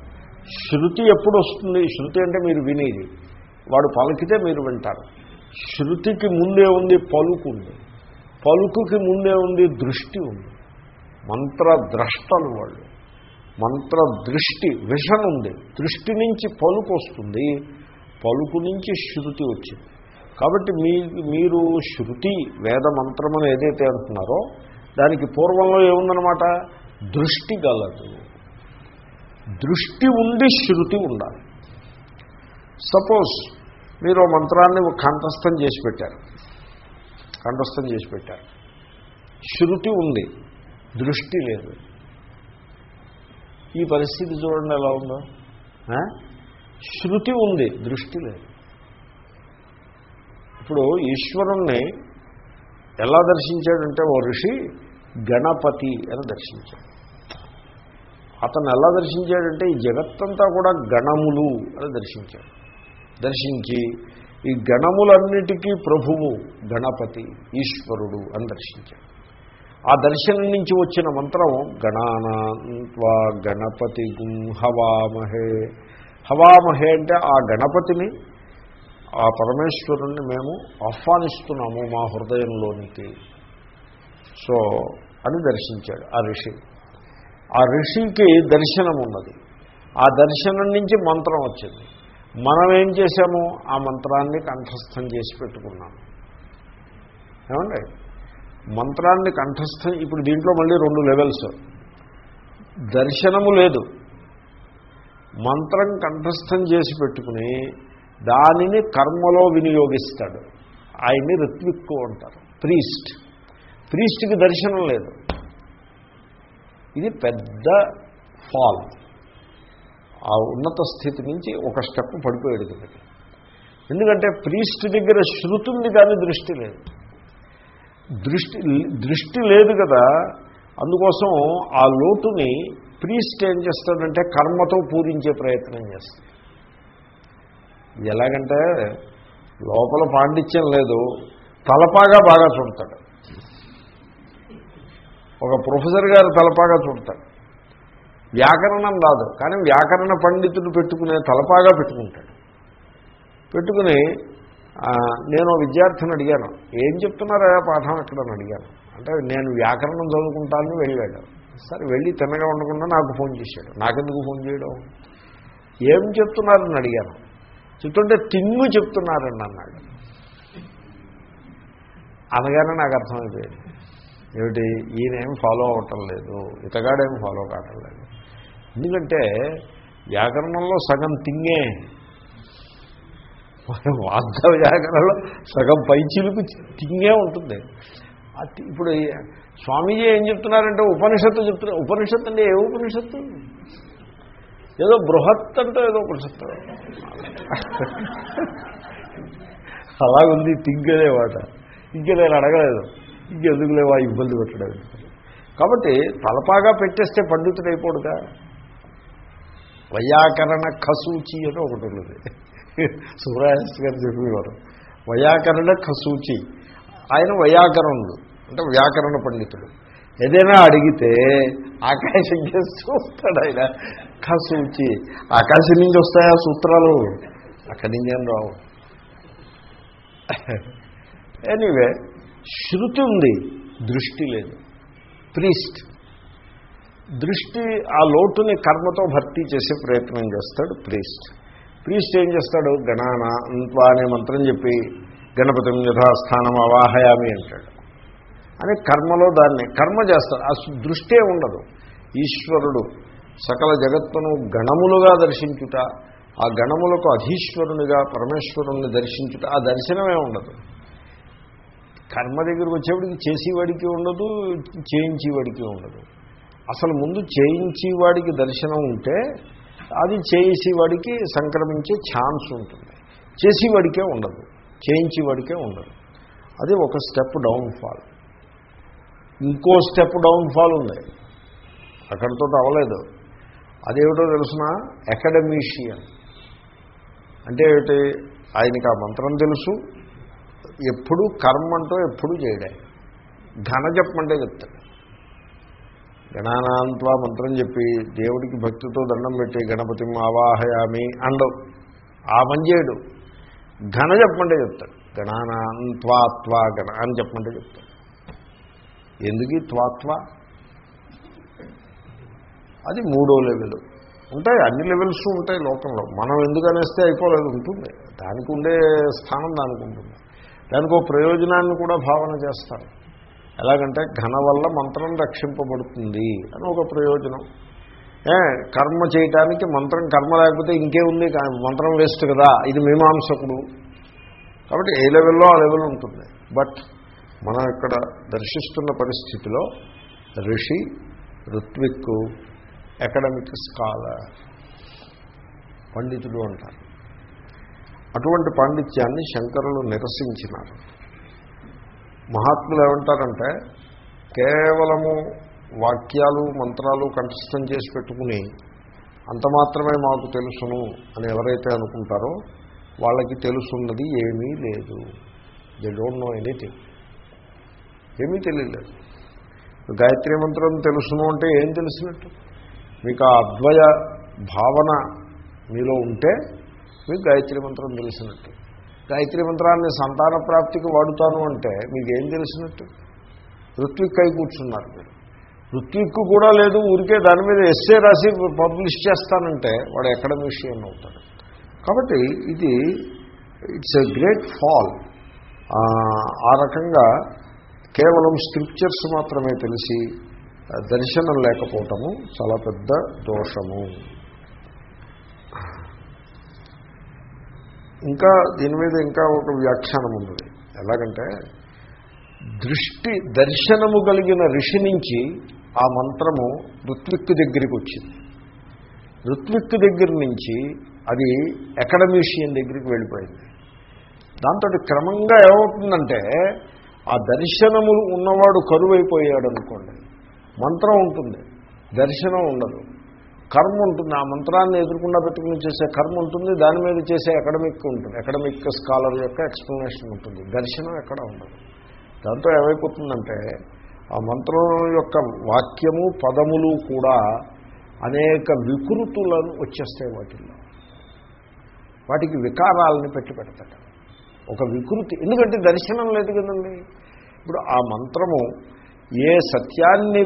S1: శృతి ఎప్పుడు వస్తుంది? శృతి అంటే మీరు వినేది. వాడు పలికితే మీరు వింటారు. శృతికి ముందే ఉంది పలుకు ఉంది పలుకుకి ముందే ఉంది దృష్టి ఉంది. మంత్రద్రష్టలు వాళ్ళు. మంత్ర దృష్టి విషన్ ఉంది. దృష్టి నుంచి పలుకు వస్తుంది. పలుకు నుంచి శృతి వచ్చింది. కాబట్టి మీ మీరు శృతి వేద మంత్రమని ఏదైతే అంటున్నారో దానికి పూర్వంలో ఏముందనమాట దృష్టి గలదు. దృష్టి ఉండి శృతి ఉండాలి. సపోజ్ మీరు మంత్రాన్ని కంఠస్థం చేసి పెట్టారు. కంఠస్థం చేసి పెట్టారు. శృతి ఉంది దృష్టి లేదు. ఈ పరిస్థితి చూడండి ఎలా ఉందో. శృతి ఉంది దృష్టి లేదు. ఇప్పుడు ఈశ్వరుణ్ణి ఎలా దర్శించాడంటే ఓ ఋషి గణపతి అని దర్శించాడు. అతను ఎలా దర్శించాడంటే ఈ జగత్తంతా కూడా గణములు అని దర్శించాడు. దర్శించి ఈ గణములన్నిటికీ ప్రభువు గణపతి ఈశ్వరుడు అని దర్శించాడు. ఆ దర్శనం నుంచి వచ్చిన మంత్రం గణానాన్వా గణపతి గుం హవామహే. హవామహే అంటే ఆ గణపతిని ఆ పరమేశ్వరుణ్ణి మేము ఆహ్వానిస్తున్నాము మా హృదయంలోనికి. సో అని దర్శించాడు ఆ ఋషి. ఆ ఋషికి దర్శనం ఉన్నది ఆ దర్శనం నుంచి మంత్రం వచ్చింది. మనం ఏం చేశాము? ఆ మంత్రాన్ని కంఠస్థం చేసి పెట్టుకున్నాము ఏమండి? మంత్రాన్ని కంఠస్థం ఇప్పుడు దీంట్లో మళ్ళీ రెండు లెవెల్స్. దర్శనము లేదు. మంత్రం కంఠస్థం చేసి పెట్టుకుని దానిని కర్మలో వినియోగిస్తాడు. ఆయన్ని ఋత్విక్కు అంటారు. ప్రీస్ట్. ప్రీస్ట్కి దర్శనం లేదు. ఇది పెద్ద ఫాల్ ఆ ఉన్నత స్థితి నుంచి ఒక స్టెప్ పడిపోయాడు కిందకి ఎందుకంటే ప్రీస్ట్ దగ్గర శృతుంది కానీ దృష్టి లేదు. దృష్టి దృష్టి లేదు కదా. అందుకోసం ఆ లోటుని ప్రీస్ట్ ఏం చేస్తాడంటే కర్మతో పూరించే ప్రయత్నం చేస్తాడు. ఎలాగంటే లోపల పాండిత్యం లేదు తలపాగా బాగా చూడతాడు. ఒక ప్రొఫెసర్ గారు తలపాగా చూడతాడు వ్యాకరణం రాదు. కానీ వ్యాకరణ పండితుడు పెట్టుకునే తలపాగా పెట్టుకుంటాడు. పెట్టుకుని ఆ, నేను విద్యార్థిని అడిగాను. ఏం చెప్తున్నారా పాఠం ఎక్కడ అని అడిగాను. అంటే నేను వ్యాకరణం చదువుకుంటానని వెళ్ళాడు. సరే వెళ్ళి తిన్నగా ఉండకుండా నాకు ఫోన్ చేశాడు. నాకెందుకు ఫోన్ చేయడం? ఏం చెప్తున్నారని అడిగాను. చెప్తుంటే తిమ్ము చెప్తున్నారని అన్నాడు. అనగానే నాకు అర్థమైపోయింది. ఏమిటి? ఈయనేం ఫాలో అవ్వటం లేదు. ఇతగాడేం ఫాలో కావటం లేదు. ఎందుకంటే వ్యాకరణంలో సగం తింగే. వాద్ద వ్యాకరణంలో సగం పైచిలుకు తింగే ఉంటుంది. ఇప్పుడు స్వామీజీ ఏం చెప్తున్నారంటే ఉపనిషత్తు చెప్తున్నారు ఉపనిషత్తు అంటే ఏ ఉపనిషత్తు? ఏదో బృహత్ అంటే ఏదో ఉపనిషత్తు. అలాగుంది తింగలే వాట. ఇంకే నేను అడగలేదు. ఇంకెందుకులేవా ఇబ్బంది పెట్టడం. కాబట్టి తలపాగా పెట్టేస్తే పండితుడైపోడుగా. వైయాకరణ ఖసూచి అని ఒకటి ఉన్నది. సుబ్రాయస్ గారు చెప్పేవారు. వైయాకరణ ఖసూచి. ఆయన వైయాకరణుడు అంటే వ్యాకరణ పండితుడు. ఏదైనా అడిగితే ఆకాశం చేసి చూస్తాడు ఆయన. ఖసూచి. ఆకాశం నుంచి వస్తాయా సూత్రాలు? అక్కడి నుంచి ఏం రావు. ఎనీవే శృతి ఉంది దృష్టి లేదు. ప్రీస్ట్ దృష్టి ఆ లోటుని కర్మతో భర్తీ చేసే ప్రయత్నం చేస్తాడు ప్రీస్ట్. ప్రీస్ట్ ఏం చేస్తాడు? గణాన అంత్వా అనే మంత్రం చెప్పి గణపతి యథాస్థానం అవాహయామి అంటాడు. అని కర్మలో దాన్ని కర్మ చేస్తాడు. ఆ దృష్టే ఉండదు. ఈశ్వరుడు సకల జగత్తును గణములుగా దర్శించుట ఆ గణములకు అధీశ్వరునిగా పరమేశ్వరుణ్ణి దర్శించుట ఆ దర్శనమే ఉండదు. కర్మ దగ్గరికి వచ్చేవాడికి చేసేవాడికి ఉండదు చేయించేవాడికి ఉండదు. అసలు ముందు చేయించేవాడికి దర్శనం ఉంటే అది చేసేవాడికి సంక్రమించే ఛాన్స్ ఉంటుంది. చేసేవాడికే ఉండదు. చేయించేవాడికే ఉండదు. అది ఒక స్టెప్ డౌన్ ఫాల్. ఇంకో స్టెప్ డౌన్ ఫాల్ ఉంది. అక్కడితో అవ్వలేదు అదేమిటో తెలుసిన? అకాడమీషియన్. అంటే ఏమిటి? ఆయనకి ఆ మంత్రం తెలుసు. ఎప్పుడు కర్మ అంటూ ఎప్పుడు చేయడే. ఘన చెప్పమంటే చెప్తాడు. గణానాంత్వా మంత్రం చెప్పి దేవుడికి భక్తితో దండం పెట్టి గణపతి ఆవాహయామి అండవు ఆ పని చేయడు. ఘన చెప్పమంటే చెప్తాడు. గణానాంత్వాత్వా గణ అని చెప్పమంటే చెప్తాడు. ఎందుకు త్వాత్వ అది మూడో లెవెల్. ఉంటాయి అన్ని లెవెల్స్ ఉంటాయి లోకంలో. మనం ఎందుకు అనేస్తే అయిపోలేదు ఉంటుంది. దానికి ఉండే స్థానం దానికి ఉంటుంది. దానికి ఒక ప్రయోజనాన్ని కూడా భావన చేస్తారు. ఎలాగంటే ఘన వల్ల మంత్రం రక్షింపబడుతుంది అని ఒక ప్రయోజనం. ఏ కర్మ చేయటానికి మంత్రం కర్మ లేకపోతే ఇంకే ఉంది మంత్రం వేస్ట్ కదా ఇది మీమాంసకుడు. కాబట్టి ఏ లెవెల్లో ఆ లెవెల్ ఉంటుంది. బట్ మనం ఇక్కడ దర్శిస్తున్న పరిస్థితిలో ఋషి ఋత్విక్ అకాడమిక్ స్కాలర్ పండితుడు అంటారు. అటువంటి పాండిత్యాన్ని శంకరులు నిరసించినారు. మహాత్ములు ఏమంటారంటే కేవలము వాక్యాలు మంత్రాలు కంఠస్థం చేసి పెట్టుకుని అంత మాత్రమే మాకు తెలుసును అని ఎవరైతే అనుకుంటారో వాళ్ళకి తెలుసున్నది ఏమీ లేదు. దే డోంట్ నో ఎనీథింగ్ ఏమీ తెలియలేదు. గాయత్రి మంత్రం తెలుసును అంటే ఏం తెలిసినట్టు? మీకు ఆ అద్వయ భావన మీలో ఉంటే మీకు గాయత్రి మంత్రం తెలిసినట్టు. గాయత్రి మంత్రాన్ని సంతాన ప్రాప్తికి వాడుతాను అంటే మీకేం తెలిసినట్టు? ఋత్విక్ అయి కూర్చున్నారు మీరు. ఋత్విక్ కూడా లేదు ఊరికే దాని మీద ఎస్సే రాసి పబ్లిష్ చేస్తానంటే వాడు అకాడమిషియన్ అవుతాడు? కాబట్టి ఇది ఇట్స్ ఎ గ్రేట్ ఫాల్ ఆ రకంగా కేవలం స్క్రిప్చర్స్ మాత్రమే తెలిసి దర్శనం లేకపోవటము చాలా పెద్ద దోషము. ఇంకా దీని మీద ఇంకా ఒక వ్యాఖ్యానం ఉన్నది ఎలాగంటే దృష్టి దర్శనము కలిగిన ఋషి నుంచి ఆ మంత్రము ఋత్విక్ దగ్గరికి వచ్చింది. ఋత్విక్ దగ్గర నుంచి అది అకాడమీషియన్ దగ్గరికి వెళ్ళిపోయింది. దాంతో క్రమంగా ఏమవుతుందంటే ఆ దర్శనములు ఉన్నవాడు కరువైపోయాడు అనుకోండి మంత్రం ఉంటుంది దర్శనం ఉండదు. కర్మ ఉంటుంది. ఆ మంత్రాన్ని ఎదుర్కొండా పెట్టుకుని చేసే కర్మ ఉంటుంది. దాని మీద చేసే అకాడమిక్ ఉంటుంది. అకాడమిక్ స్కాలర్ యొక్క ఎక్స్ప్లెనేషన్ ఉంటుంది. దర్శనం ఎక్కడ ఉండదు. దాంతో ఏమైపోతుందంటే ఆ మంత్రం యొక్క వాక్యము పదములు కూడా అనేక వికృతులను వచ్చేస్తాయి వాటిల్లో. వాటికి వికారాలని పెట్టి పెడతాడు ఒక వికృతి. ఎందుకంటే దర్శనం లేదు కదండి. ఇప్పుడు ఆ మంత్రము ఏ సత్యాన్ని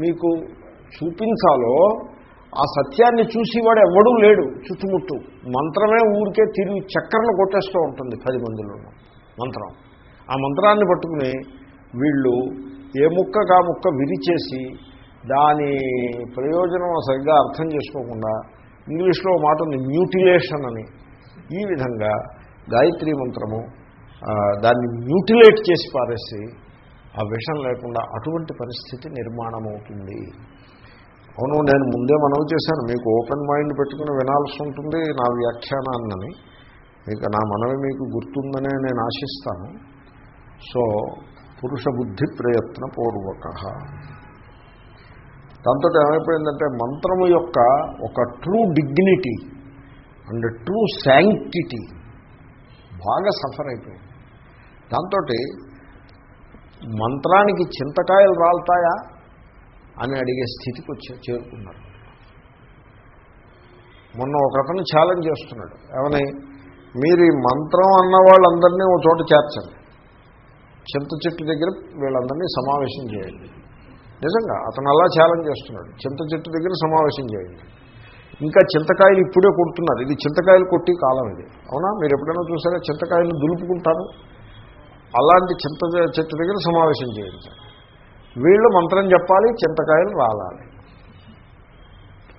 S1: మీకు చూపించాలో ఆ సత్యాన్ని చూసేవాడు ఎవడూ లేడు చుట్టుముట్టు. మంత్రమే ఊరికే తిరిగి చక్కర్లు కొట్టేస్తూ ఉంటుంది పది మందిలో మంత్రం. ఆ మంత్రాన్ని పట్టుకుని వీళ్ళు ఏ ముక్కగా ముక్క విరిచేసి దాని ప్రయోజనం సరిగ్గా అర్థం చేసుకోకుండా ఇంగ్లీష్లో మాట ఉంది మ్యూటిలేషన్ అని. ఈ విధంగా గాయత్రి మంత్రము దాన్ని మ్యూటిలేట్ చేసి పారేసి ఆ విషం లేకుండా అటువంటి పరిస్థితి నిర్మాణమవుతుంది. అవును నేను ముందే మనవి చేశాను. మీకు ఓపెన్ మైండ్ పెట్టుకుని వినాల్సి ఉంటుంది నా వ్యాఖ్యానాన్నని. మీకు నా మనవి మీకు గుర్తుందనే నేను ఆశిస్తాను. సో పురుష బుద్ధి ప్రయత్న పూర్వక. దాంతో ఏమైపోయిందంటే మంత్రము యొక్క ఒక true dignity and true sanctity బాగా సఫర్ అయిపోయింది. దాంతో మంత్రానికి చింతకాయలు రాలుతాయా? అని అడిగే స్థితికి వచ్చి చేరుకున్నారు. మొన్న ఒక అతను ఛాలెంజ్ చేస్తున్నాడు. ఏమని? మీరు ఈ మంత్రం అన్న వాళ్ళందరినీ ఒక చోట చేర్చండి. చింత చెట్టు దగ్గర వీళ్ళందరినీ సమావేశం చేయండి. నిజంగా అతను అలా ఛాలెంజ్ చేస్తున్నాడు. చింత చెట్టు దగ్గర సమావేశం చేయండి. ఇంకా చింతకాయలు ఇప్పుడే కొడుతున్నారు. ఇది చింతకాయలు కొట్టి కాలం ఇది. అవునా? మీరు ఎప్పుడైనా చూసారా? చింతకాయలు దులుపుకుంటారు. అలాంటి చింత చెట్టు దగ్గర సమావేశం చేయించాలి వీళ్ళు మంత్రం చెప్పాలి చింతకాయలు రాలాలి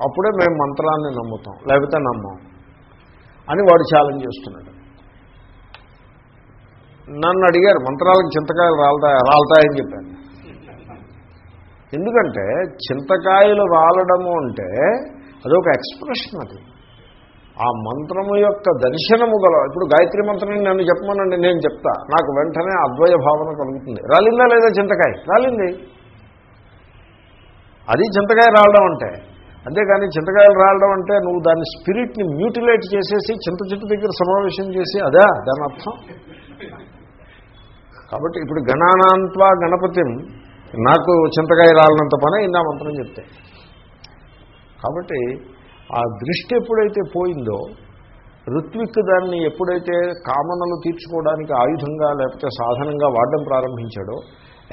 S1: అప్పుడే మేము మంత్రాన్ని నమ్ముతాం లేకపోతే నమ్మం అని వాడు ఛాలెంజ్ చేస్తున్నాడు. నన్ను అడిగారు మంత్రాలకు చింతకాయలు రాలతాయి రాలతాయని చెప్పాను. ఎందుకంటే చింతకాయలు రాలడము అంటే అదొక ఎక్స్ప్రెషన్ అది. ఆ మంత్రము యొక్క దర్శనము గల ఇప్పుడు గాయత్రి మంత్రం నన్ను చెప్పమనండి నేను చెప్తా. నాకు వెంటనే అద్వయ భావన కలుగుతుంది. రాలిందా లేదా చింతకాయ? రాలింది. అది చింతకాయ రావడం అంటే. అంతేకాని చింతకాయలు రావడం అంటే నువ్వు దాని స్పిరిట్ని మ్యూటిలేట్ చేసేసి చింత చెట్టు దగ్గర సమావేశం చేసి అదా? దాని అర్థం? కాబట్టి ఇప్పుడు గణానాంత్వా గణపతి నాకు చింతకాయ రాలినంత పనే ఇందా మంత్రం చెప్తే. కాబట్టి ఆ దృష్టి ఎప్పుడైతే పోయిందో ఋత్విక్ దాన్ని ఎప్పుడైతే కామనలు తీర్చుకోవడానికి ఆయుధంగా లేకపోతే సాధనంగా వాడడం ప్రారంభించాడో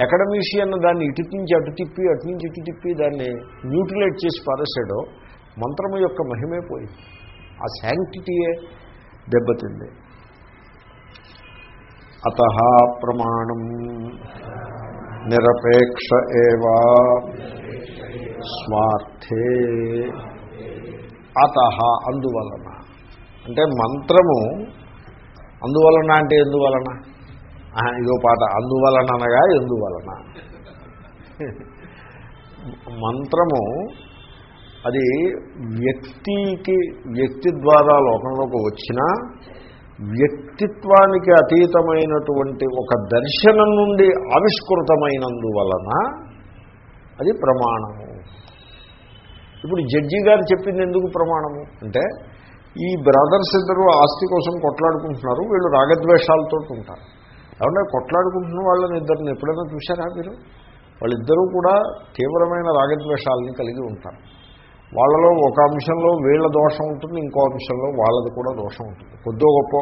S1: అకాడమీషియన్ దాన్ని ఇటు నుంచి అటు తిప్పి అటు నుంచి ఇటు తిప్పి దాన్ని న్యూట్రిలేట్ చేసి పారేసాడో మంత్రము యొక్క మహిమే పోయింది. ఆ శాంక్టిటీయే దెబ్బతింది. అత ప్రమాణం నిరపేక్ష ఏవా స్వార్థే. అత అందువలన. అంటే మంత్రము అందువలన అంటే ఎందువలన? ఇదో పాట అందువలన అనగా ఎందువలన. మంత్రము అది వ్యక్తికి వ్యక్తి ద్వారా లోకంలోకి వచ్చినా వ్యక్తిత్వానికి అతీతమైనటువంటి ఒక దర్శనం నుండి ఆవిష్కృతమైనందువలన అది ప్రమాణము. ఇప్పుడు జడ్జి గారు చెప్పింది ఎందుకు ప్రమాణము? అంటే ఈ బ్రదర్స్ ఇద్దరు ఆస్తి కోసం కొట్లాడుకుంటున్నారు వీళ్ళు రాగద్వేషాలతో ఉంటారు. ఏమంటే కొట్లాడుకుంటున్న వాళ్ళని ఇద్దరిని ఎప్పుడైనా చూశారా మీరు? వాళ్ళిద్దరూ కూడా తీవ్రమైన రాగద్వేషాలని కలిగి ఉంటారు. వాళ్ళలో ఒక అంశంలో వీళ్ళ దోషం ఉంటుంది ఇంకో అంశంలో వాళ్ళది కూడా దోషం ఉంటుంది. కొద్దో గొప్ప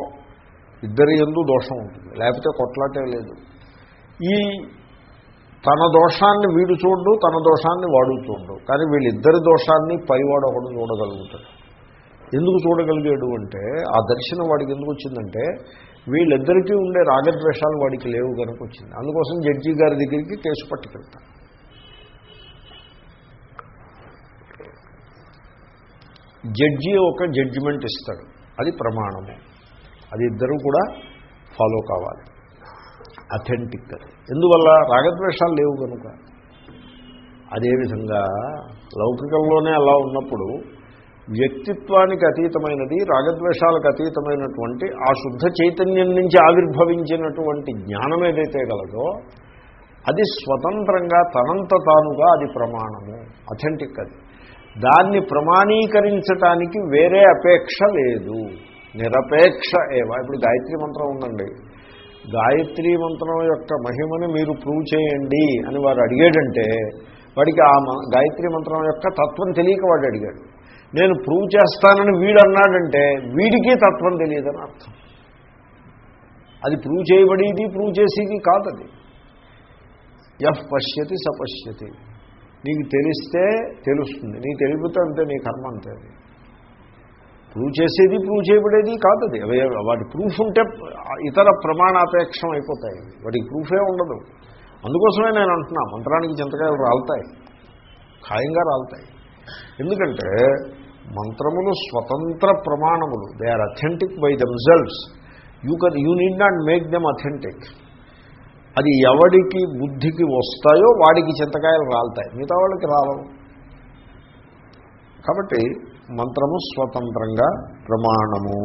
S1: ఇద్దరి ఎందు దోషం ఉంటుంది. లేకపోతే కొట్లాటే లేదు. ఈ తన దోషాన్ని వీడు చూడు తన దోషాన్ని వాడు చూడు. కానీ వీళ్ళిద్దరి దోషాన్ని పైవాడు ఒకడు చూడగలుగుతాడు. ఎందుకు చూడగలిగాడు అంటే ఆ దర్శనం వాడికి ఎందుకు వచ్చిందంటే వీళ్ళిద్దరికీ ఉండే రాగద్వేషాలు వాడికి లేవు కనుక వచ్చింది. అందుకోసం జడ్జి గారి దగ్గరికి కేసు పట్టుకెళ్తాను జడ్జి ఒక జడ్జిమెంట్ ఇస్తాడు. అది ప్రమాణము. అది ఇద్దరూ కూడా ఫాలో కావాలి. అథెంటిక్ అది. ఎందువల్ల? రాగద్వేషాలు లేవు కనుక. అదేవిధంగా లౌకికంలోనే అలా ఉన్నప్పుడు వ్యక్తిత్వానికి అతీతమైనది రాగద్వేషాలకు అతీతమైనటువంటి ఆ శుద్ధ చైతన్యం నుంచి ఆవిర్భవించినటువంటి జ్ఞానం ఏదైతే గలదో అది స్వతంత్రంగా తనంత తానుగా అది ప్రమాణము. అథెంటిక్ అది. దాన్ని ప్రమాణీకరించటానికి వేరే అపేక్ష లేదు. నిరపేక్ష ఏవా? ఇప్పుడు గాయత్రి మంత్రం ఉందండి. గాయత్రి మంత్రం యొక్క మహిమని మీరు ప్రూవ్ చేయండి అని వారు అడిగాడంటే వాడికి ఆ గాయత్రి మంత్రం యొక్క తత్వం తెలియక వాడు అడిగాడు. నేను ప్రూవ్ చేస్తానని వీడు అన్నాడంటే వీడికి తత్వం తెలియదని అర్థం. అది ప్రూవ్ చేయబడేది ప్రూవ్ చేసేది కాదది. ఎఫ్ పశ్యతి సపశ్యతి. నీకు తెలిస్తే తెలుస్తుంది. నీకు తెలిపితే అంతే నీ కర్మ అంతే అది. ప్రూవ్ చేసేది ప్రూవ్ చేయబడేది కాదు అది వాటి ప్రూఫ్ ఉంటే ఇతర ప్రమాణాపేక్షం అయిపోతాయి. వాటికి ప్రూఫే ఉండదు. అందుకోసమే నేను అంటున్నా మంత్రానికి చింతకాయలు రాలుతాయి. ఖాయంగా రాలుతాయి. ఎందుకంటే మంత్రములు స్వతంత్ర ప్రమాణములు. They are authentic by themselves you can you need not make them authentic అది ఎవడికి బుద్ధికి వస్తాయో వాడికి చింతకాయలు రాలుతాయి. మిగతా వాళ్ళకి రాలవు. కాబట్టి మంత్రము స్వతంత్రంగా ప్రమాణము.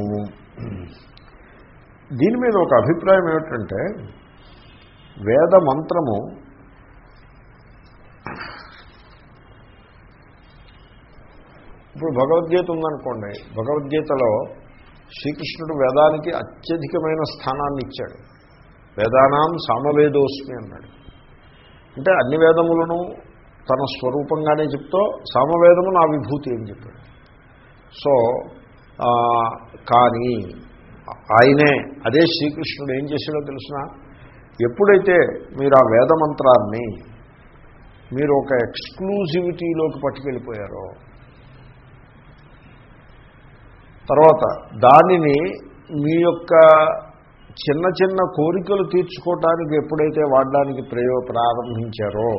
S1: దీని మీద ఒక అభిప్రాయం ఏమిటంటే వేద మంత్రము ఇప్పుడు భగవద్గీత ఉందనుకోండి భగవద్గీతలో శ్రీకృష్ణుడు వేదానికి అత్యధికమైన స్థానాన్ని ఇచ్చాడు. వేదానాం సామవేదోస్మి అన్నాడు. అంటే అన్ని వేదములను తన స్వరూపంగానే చెప్తూ సామవేదము నా విభూతి అని చెప్పాడు. సో కానీ ఆయనే అదే శ్రీకృష్ణుడు ఏం చేశాడో తెలిసిన? ఎప్పుడైతే మీరు ఆ వేదమంత్రాన్ని మీరు ఒక ఎక్స్క్లూజివిటీలోకి పట్టుకెళ్ళిపోయారో తర్వాత దానిని మీ యొక్క చిన్న చిన్న కోరికలు తీర్చుకోవటానికి ఎప్పుడైతే వాడడానికి ప్రయో ప్రారంభించారో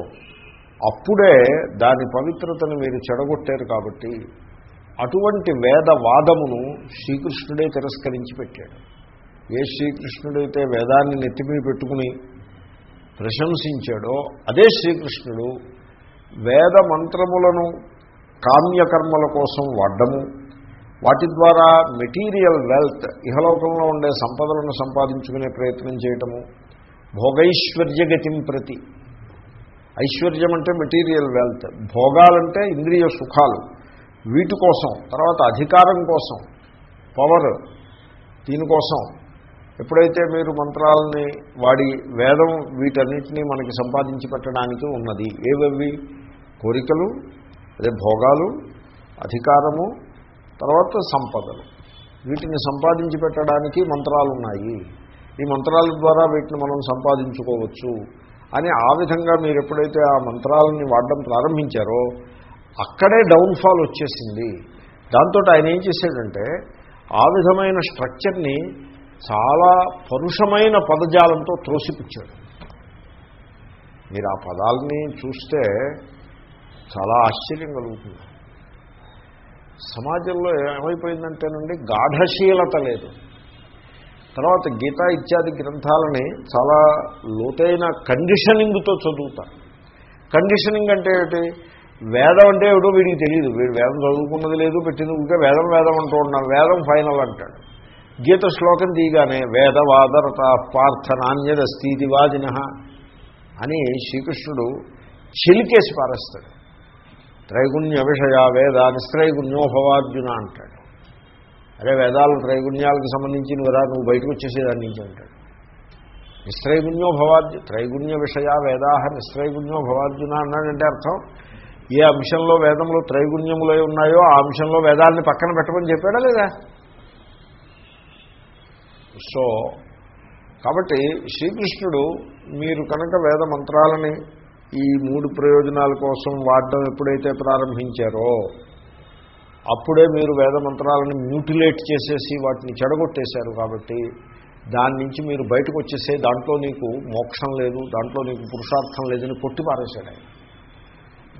S1: అప్పుడే దాని పవిత్రతను మీరు చెడగొట్టారు కాబట్టి అటువంటి వేదవాదమును శ్రీకృష్ణుడే తిరస్కరించి పెట్టాడు. ఏ శ్రీకృష్ణుడైతే వేదాన్ని నెత్తిమీ పెట్టుకుని ప్రశంసించాడో అదే శ్రీకృష్ణుడు వేద మంత్రములను కామ్యకర్మల కోసం వాడము వాటి ద్వారా మెటీరియల్ వెల్త్ ఇహలోకంలో ఉండే సంపదలను సంపాదించుకునే ప్రయత్నం చేయటము భోగైశ్వర్యగతిం ప్రతి. ఐశ్వర్యం అంటే మెటీరియల్ వెల్త్ భోగాలంటే ఇంద్రియ సుఖాలు. వీటి కోసం తర్వాత అధికారం కోసం పవర్ దీనికోసం ఎప్పుడైతే మీరు మంత్రాలని వాడి వేదం వీటన్నిటినీ మనకి సంపాదించి పెట్టడానికి ఉన్నది ఏవవి? కోరికలు అదే భోగాలు అధికారము తర్వాత సంపదలు. వీటిని సంపాదించి పెట్టడానికి మంత్రాలు ఉన్నాయి. ఈ మంత్రాల ద్వారా వీటిని మనం సంపాదించుకోవచ్చు అని ఆ విధంగా మీరు ఎప్పుడైతే ఆ మంత్రాలని వాడడం ప్రారంభించారో అక్కడే డౌన్ఫాల్ వచ్చేసింది. దాంతో ఆయన ఏం చేశాడంటే ఆ విధమైన స్ట్రక్చర్ని చాలా పరుషమైన పదజాలంతో త్రోసిపుచ్చాడు. మీరు ఆ పదాలని చూస్తే చాలా ఆశ్చర్యం కలుగుతుంది. సమాజంలో ఏమైపోయిందంటేనండి గాఢశీలత లేదు. తర్వాత గీత ఇత్యాది గ్రంథాలని చాలా లోతైన కండిషనింగ్తో చదువుతారు. కండిషనింగ్ అంటే ఏమిటి? వేదం అంటే ఏమిటో వీడికి తెలియదు. వీడు వేదం చదువుకున్నది లేదు పెట్టింది ఇంకా వేదం వేదం అంటూ ఉన్నాం. వేదం ఫైనల్ అంటాడు. గీత శ్లోకం తీయగానే వేదవాదరత పార్థ నాణ్యదస్తీతి వాదిన అని శ్రీకృష్ణుడు చెలికేసి పారేస్తాడు. త్రైగుణ్య విషయ వేద నిస్త్రైగుణ్యోభవార్జున అంటాడు. అరే వేదాలు త్రైగుణ్యాలకు సంబంధించి వరా నువ్వు బయటకు వచ్చేసి దాని నుంచి అంటాడు. నిస్త్రైగుణ్యో భవార్జు త్రైగుణ్య విషయ వేదాహ నిస్త్రైగుణ్యో భవార్జున అన్నాడంటే అర్థం? ఏ అంశంలో వేదంలో త్రైగుణ్యములై ఉన్నాయో ఆ అంశంలో వేదాలని పక్కన పెట్టమని చెప్పాడా లేదా? సో కాబట్టి శ్రీకృష్ణుడు మీరు కనుక వేద మంత్రాలని ఈ మూడు ప్రయోజనాల కోసం వాడడం ఎప్పుడైతే ప్రారంభించారో అప్పుడే మీరు వేద మంత్రాలను మ్యూటిలేట్ చేసేసి వాటిని చెడగొట్టేశారు కాబట్టి దాని నుంచి మీరు బయటకు వచ్చేసే దాంట్లో నీకు మోక్షం లేదు దాంట్లో నీకు పురుషార్థం లేదని కొట్టి పారేశాడు ఆయన.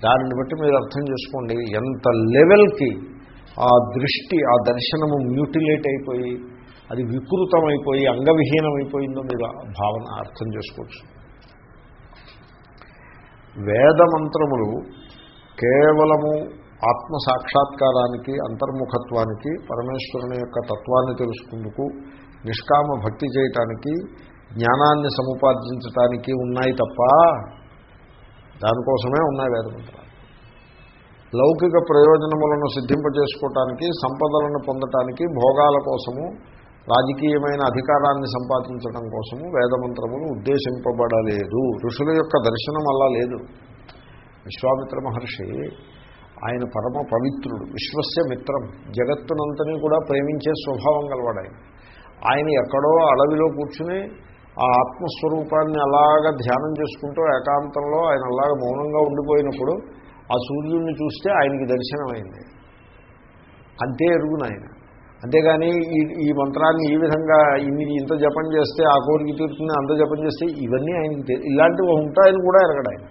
S1: దానిని బట్టి మీరు అర్థం చేసుకోండి. ఎంత లెవెల్కి ఆ దృష్టి ఆ దర్శనము మ్యూటిలేట్ అయిపోయి అది వికృతమైపోయి అంగవిహీనమైపోయిందో మీరు భావన అర్థం చేసుకోవచ్చు. వేద మంత్రములు కేవలము ఆత్మ సాక్షాత్కారానికి అంతర్ముఖత్వానికి పరమేశ్వరుని యొక్క తత్వాన్ని తెలుసుకుందుకు నిష్కామ భక్తి చేయటానికి జ్ఞానాన్ని సముపార్జించటానికి ఉన్నాయి తప్ప దానికోసమే ఉన్నాయి వేదమంత్రాలు. లౌకిక ప్రయోజనములను సిద్ధింపజేసుకోవటానికి సంపదలను పొందటానికి భోగాల కోసము రాజకీయమైన అధికారాన్ని సంపాదించడం కోసము వేదమంత్రములు ఉద్దేశింపబడలేదు. ఋషుల యొక్క దర్శనం అలా లేదు. విశ్వామిత్ర మహర్షి ఆయన పరమ పవిత్రుడు విశ్వస్య మిత్రం జగత్తునంతని కూడా ప్రేమించే స్వభావం గలవాడు ఆయన ఆయన ఎక్కడో అడవిలో కూర్చుని ఆ ఆత్మస్వరూపాన్ని అలాగా ధ్యానం చేసుకుంటూ ఏకాంతంలో ఆయన అలాగ మౌనంగా ఉండిపోయినప్పుడు ఆ సూర్యుడిని చూస్తే ఆయనకి దర్శనమైంది. అంతే ఎరుగున ఆయన అంతేగాని ఈ ఈ మంత్రాన్ని ఈ విధంగా ఇన్ని ఇంత జపం చేస్తే ఆ కోరిక తీరుతుంది అంత జపం చేస్తే ఇవన్నీ ఆయనకి ఇలాంటివి ఉంటాయని కూడా ఎరగడు ఆయన.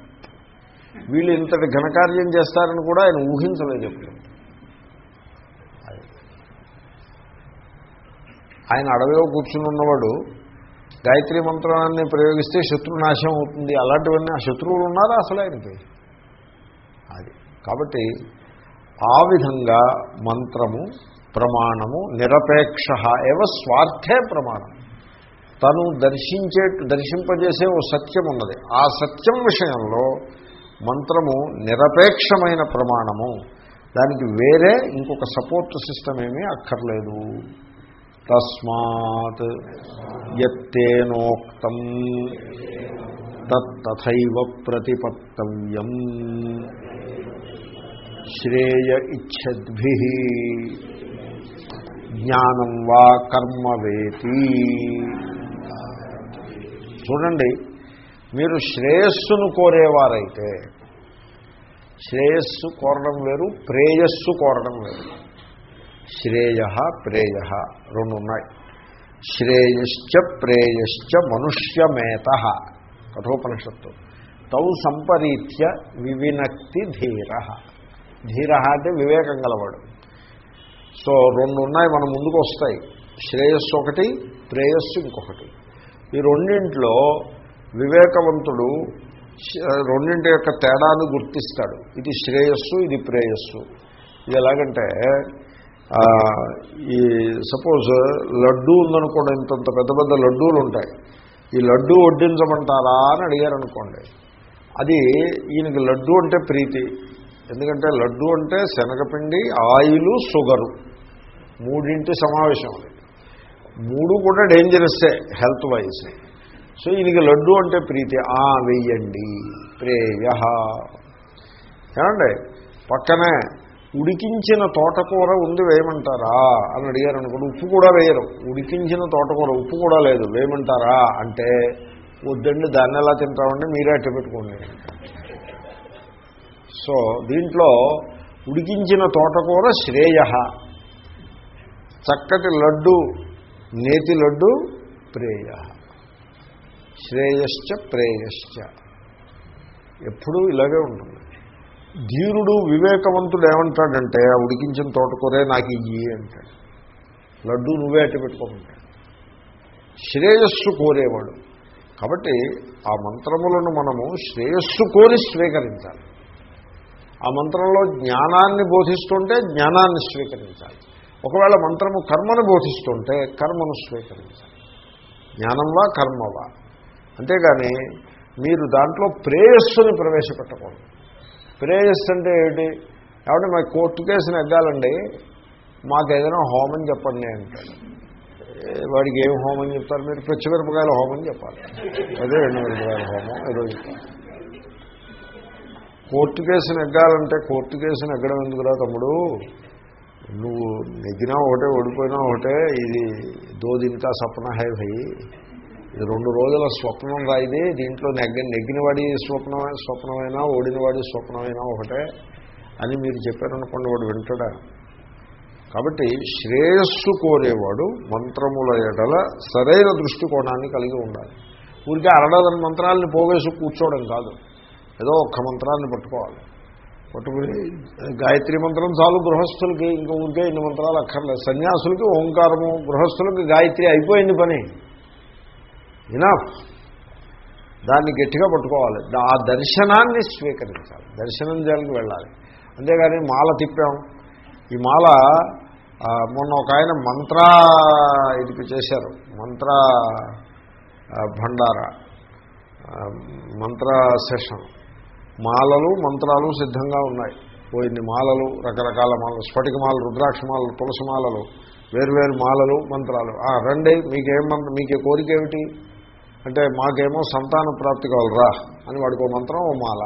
S1: వీళ్ళు ఇంతటి ఘనకార్యం చేస్తారని కూడా ఆయన ఊహించలేదు ఎప్పుడు. ఆయన అడవిలో కూర్చుని ఉన్నవాడు గాయత్రి మంత్రాన్ని ప్రయోగిస్తే శత్రునాశం అవుతుంది. అలాంటివన్నీ ఆ శత్రువులు ఉన్నారా? అసలు ఆయనకి? అది. కాబట్టి ఆ విధంగా మంత్రము ప్రమాణము నిరపేక్ష ఏవ స్వార్థే ప్రమాణం. తను దర్శించే దర్శింపజేసే ఓ సత్యం ఉన్నది. ఆ సత్యం విషయంలో మంత్రము నిరపేక్షమైన ప్రమాణము. దానికి వేరే ఇంకొక సపోర్ట్ సిస్టమ్ ఏమీ అక్కర్లేదు. తస్మాత్ ఎత్తేనోక్తం తథైవ ప్రతిపత్తవ్యం. శ్రేయ ఇచ్చద్భి. జ్ఞానం వా కర్మ వేతి. చూడండి మీరు శ్రేయస్సును కోరేవారైతే శ్రేయస్సు కోరడం వేరు ప్రేయస్సు కోరడం వేరు. శ్రేయ ప్రేయ రెండు ఉన్నాయి శ్రేయశ్చ ప్రేయశ్చ మనుష్యమేత. కఠోపనిషత్తు. తౌ సంపరీత్య వివినక్తి ధీర. ధీర అంటే వివేకం గలవాడు. సో రెండు ఉన్నాయి మన ముందుకు వస్తాయి. శ్రేయస్సు ఒకటి ప్రేయస్సు ఇంకొకటి. ఈ రెండింట్లో వివేకవంతుడు రెండింటి యొక్క తేడాను గుర్తిస్తాడు. ఇది శ్రేయస్సు ఇది ప్రేయస్సు. ఇది ఎలాగంటే ఈ సపోజ్ లడ్డూ ఉందనుకోండి ఇంతంత పెద్ద పెద్ద లడ్డూలు ఉంటాయి. ఈ లడ్డూ వడ్డించమంటారా అని అడిగారు అనుకోండి అది ఈయనకి లడ్డు అంటే ప్రీతి. ఎందుకంటే లడ్డు అంటే శనగపిండి ఆయిలు షుగరు. మూడింటి సమావేశం అది. మూడు కూడా డేంజరస్సే హెల్త్ వైజ్ సో ఈయనకి లడ్డు అంటే ప్రీతి. ఆ వెయ్యండి ప్రేయ ఏమండి? పక్కనే ఉడికించిన తోటకూర ఉంది వేయమంటారా? అని అడిగారు అనుకోండి ఉప్పు కూడా వేయరు. ఉడికించిన తోటకూర ఉప్పు కూడా లేదు వేయమంటారా? అంటే వద్దండి దాన్ని ఎలా తింటామంటే మీరే అట్టు పెట్టుకోండి. సో దీంట్లో ఉడికించిన తోటకూర శ్రేయ. చక్కటి లడ్డు నేతి లడ్డు ప్రేయ. శ్రేయశ్చ ప్రేయశ్చ. ఎప్పుడూ ఇలాగే ఉంటుంది. ధీరుడు వివేకవంతుడు ఏమంటాడంటే ఆ ఉడికించిన తోటకూరే నాకు ఇయ్యి అంటాడు. లడ్డు నువ్వే అట్టి పెట్టుకోమంటాడు శ్రేయస్సు కోరేవాడు. కాబట్టి ఆ మంత్రములను మనము శ్రేయస్సు కోరి స్వీకరించాలి. ఆ మంత్రంలో జ్ఞానాన్ని బోధిస్తుంటే జ్ఞానాన్ని స్వీకరించాలి. ఒకవేళ మంత్రము కర్మను బోధిస్తుంటే కర్మను స్వీకరించాలి. జ్ఞానంవా కర్మవా? అంతేగాని మీరు దాంట్లో ప్రేయస్సుని ప్రవేశపెట్టకూడదు. ప్రేయస్ అంటే ఏమిటి? ఏమంటే మా కోర్టు కేసు ఎగ్గాలండి మాకు ఏదైనా హోమం చెప్పండి అంటాడు. వాడికి ఏం హోమం చెప్తారు మీరు? పచ్చిమిరపకాయల హోమం చెప్పాలి. అదే రెండు మిరపకాయల హోమం ఏదో కోర్టు కేసు నెగ్గాలంటే కోర్టు కేసు నెగ్గడం ఎందుకురా తమ్ముడు? నువ్వు నెగ్గినా ఒకటే ఓడిపోయినా ఒకటే ఇది దో సపన హై భయ్ ఇది రెండు రోజుల స్వప్నం రాయిది. దీంట్లో నెగ్గ నెగ్గినవాడి స్వప్నమే స్వప్నమైనా ఓడినవాడి స్వప్నమైనా ఒకటే అని మీరు చెప్పారనుకోండి వాడు వింటాడా? కాబట్టి శ్రేయస్సు కోరేవాడు మంత్రముల ఎడల సరైన దృష్టికోణాన్ని కలిగి ఉండాలి. ఊరికే అరడదని మంత్రాలని పోగేసి కూర్చోవడం కాదు. ఏదో ఒక్క మంత్రాన్ని పట్టుకోవాలి. పట్టుకుని గాయత్రి మంత్రం చాలు గృహస్థులకి ఇంకా ఊరికే ఇన్ని మంత్రాలు అక్కర్లేదు. సన్యాసులకి ఓంకారము గృహస్థులకి గాయత్రి అయిపోయింది పని. ఇనఫ్ దాన్ని గట్టిగా పట్టుకోవాలి. ఆ దర్శనాన్ని స్వీకరించాలి. దర్శనం జోలికి వెళ్ళాలి. అంతేగాని మాల తిప్పాం. ఈ మాల మొన్న ఒక ఆయన మంత్ర ఇది చేశారు. మంత్ర భండార మంత్ర సెషన్. మాలలు మంత్రాలు సిద్ధంగా ఉన్నాయి. పోయిన్ని మాలలు రకరకాల మాలలు స్ఫటిక మాలలు రుద్రాక్ష మాలలు తులసి మాలలు వేరువేరు మాలలు మంత్రాలు. రండి మీకేం మంత్రం మీకే కోరిక ఏమిటి? అంటే మాకేమో సంతాన ప్రాప్తి కావాలరా అని వాడికో మంత్రం ఓ మాల.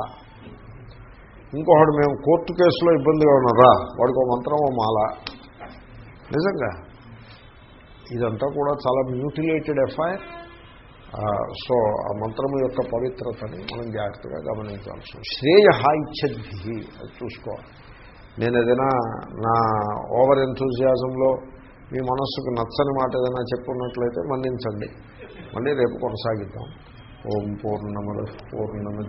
S1: ఇంకొకడు మేము కోర్టు కేసులో ఇబ్బందిగా ఉన్నారా? వాడికో మంత్రం ఓ మాల. నిజంగా? ఇదంతా కూడా చాలా మ్యూటిలేటెడ్ ఎఫ్ఐఆర్ సో ఆ మంత్రము యొక్క పవిత్రతని మనం జాగ్రత్తగా గమనించాల్సి శ్రేయ ఇచ్చద్భి అది చూసుకోవాలి. నేను ఏదైనా నా ఓవర్ ఎంతూజియాజంలో మీ మనస్సుకు నచ్చని మాట ఏదైనా చెప్పున్నట్లయితే మన్నించండి. మళ్ళీ రేపు కొనసాగిద్దాం. ఓం పూర్ణముద పూర్ణముద